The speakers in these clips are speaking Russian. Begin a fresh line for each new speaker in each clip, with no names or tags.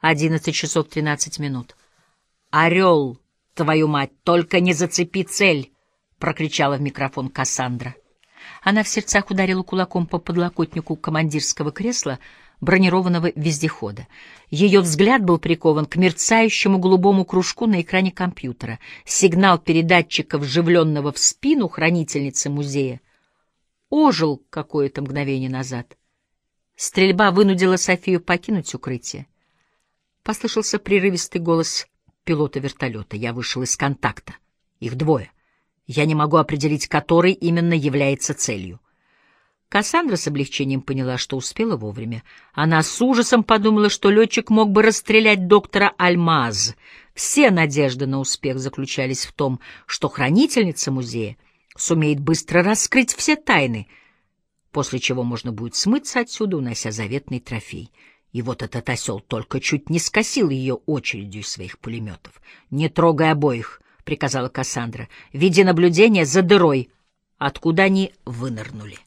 Одиннадцать часов тринадцать минут. «Орел, твою мать, только не зацепи цель!» — прокричала в микрофон Кассандра. Она в сердцах ударила кулаком по подлокотнику командирского кресла бронированного вездехода. Ее взгляд был прикован к мерцающему голубому кружку на экране компьютера. Сигнал передатчика, вживленного в спину хранительницы музея, ожил какое-то мгновение назад. Стрельба вынудила Софию покинуть укрытие. Послышался прерывистый голос пилота вертолета. Я вышел из контакта. Их двое. Я не могу определить, который именно является целью. Кассандра с облегчением поняла, что успела вовремя. Она с ужасом подумала, что летчик мог бы расстрелять доктора Альмаз. Все надежды на успех заключались в том, что хранительница музея сумеет быстро раскрыть все тайны, после чего можно будет смыться отсюда, унося заветный трофей — и вот этот осел только чуть не скосил ее очередью из своих пулеметов. «Не трогай обоих», — приказала Кассандра. «Веди наблюдение за дырой, откуда они вынырнули».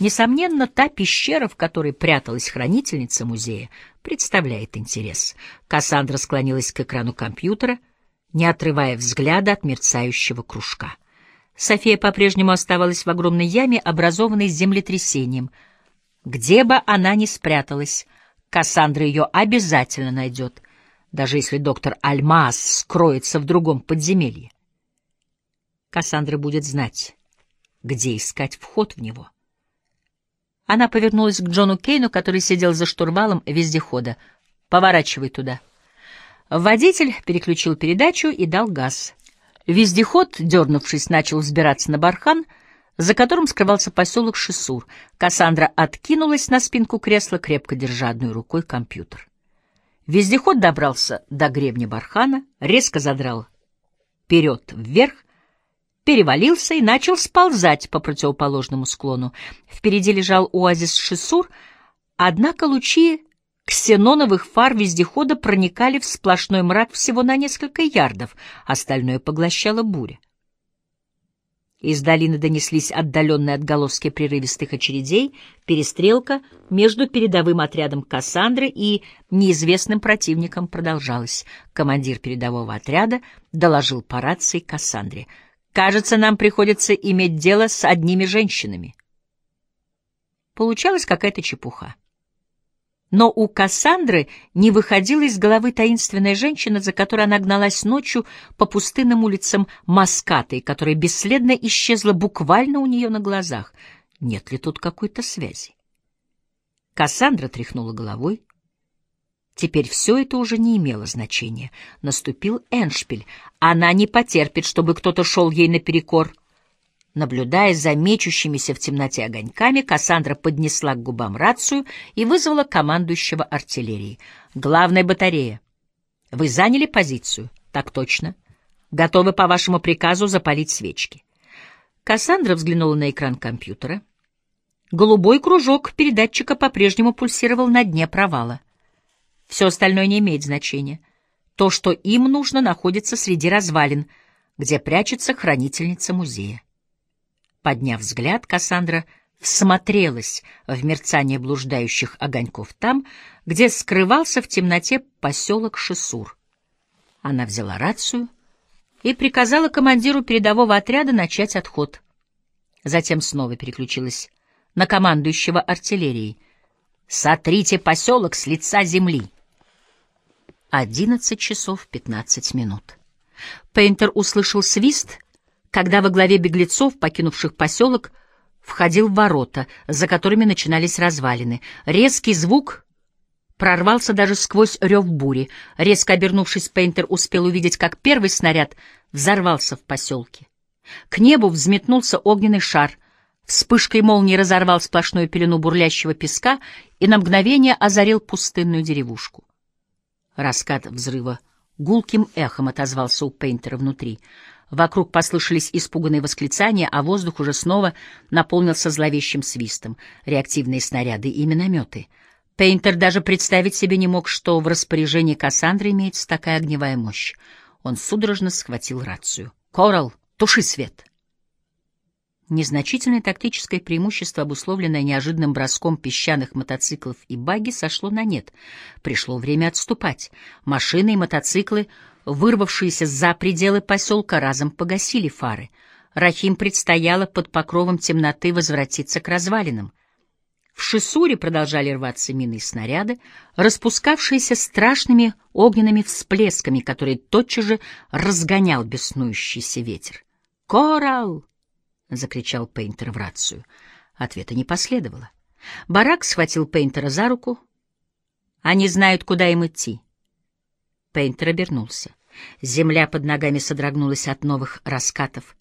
Несомненно, та пещера, в которой пряталась хранительница музея, представляет интерес. Кассандра склонилась к экрану компьютера, не отрывая взгляда от мерцающего кружка. София по-прежнему оставалась в огромной яме, образованной землетрясением — где бы она ни спряталась, Кассандра ее обязательно найдет, даже если доктор Альмаз скроется в другом подземелье. Кассандра будет знать, где искать вход в него. Она повернулась к Джону Кейну, который сидел за штурвалом вездехода. «Поворачивай туда». Водитель переключил передачу и дал газ. Вездеход, дернувшись, начал взбираться на бархан — за которым скрывался поселок Шисур. Кассандра откинулась на спинку кресла, крепко держа одной рукой компьютер. Вездеход добрался до гребня бархана, резко задрал вперед вверх, перевалился и начал сползать по противоположному склону. Впереди лежал оазис Шисур, однако лучи ксеноновых фар вездехода проникали в сплошной мрак всего на несколько ярдов, остальное поглощала буря. Из долины донеслись отдаленные отголоски прерывистых очередей, перестрелка между передовым отрядом Кассандры и неизвестным противником продолжалась. Командир передового отряда доложил по рации Кассандре. «Кажется, нам приходится иметь дело с одними женщинами». Получалась какая-то чепуха. Но у Кассандры не выходила из головы таинственная женщина, за которой она гналась ночью по пустынным улицам Маскаты, которая бесследно исчезла буквально у нее на глазах. Нет ли тут какой-то связи? Кассандра тряхнула головой. Теперь все это уже не имело значения. Наступил Эншпиль. Она не потерпит, чтобы кто-то шел ей наперекор. Наблюдая за мечущимися в темноте огоньками, Кассандра поднесла к губам рацию и вызвала командующего артиллерии. «Главная батарея. Вы заняли позицию?» «Так точно. Готовы по вашему приказу запалить свечки». Кассандра взглянула на экран компьютера. Голубой кружок передатчика по-прежнему пульсировал на дне провала. Все остальное не имеет значения. То, что им нужно, находится среди развалин, где прячется хранительница музея. Подняв взгляд, Кассандра всмотрелась в мерцание блуждающих огоньков там, где скрывался в темноте поселок Шисур. Она взяла рацию и приказала командиру передового отряда начать отход. Затем снова переключилась на командующего артиллерией. «Сотрите поселок с лица земли!» Одиннадцать часов пятнадцать минут. Пейнтер услышал свист когда во главе беглецов, покинувших поселок, входил в ворота, за которыми начинались развалины. Резкий звук прорвался даже сквозь рев бури. Резко обернувшись, Пейнтер успел увидеть, как первый снаряд взорвался в поселке. К небу взметнулся огненный шар. Вспышкой молнии разорвал сплошную пелену бурлящего песка и на мгновение озарил пустынную деревушку. Раскат взрыва гулким эхом отозвался у Пейнтера внутри — Вокруг послышались испуганные восклицания, а воздух уже снова наполнился зловещим свистом. Реактивные снаряды и минометы. Пейнтер даже представить себе не мог, что в распоряжении Кассандры имеется такая огневая мощь. Он судорожно схватил рацию. «Коралл, туши свет!» Незначительное тактическое преимущество, обусловленное неожиданным броском песчаных мотоциклов и багги, сошло на нет. Пришло время отступать. Машины и мотоциклы, вырвавшиеся за пределы поселка, разом погасили фары. Рахим предстояло под покровом темноты возвратиться к развалинам. В Шисуре продолжали рваться мины и снаряды, распускавшиеся страшными огненными всплесками, которые тотчас же разгонял беснующийся ветер. «Коралл!» — закричал Пейнтер в рацию. Ответа не последовало. Барак схватил Пейнтера за руку. «Они знают, куда им идти». Пейнтер обернулся. Земля под ногами содрогнулась от новых раскатов.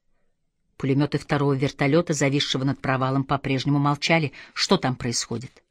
Пулеметы второго вертолета, зависшего над провалом, по-прежнему молчали. Что там происходит?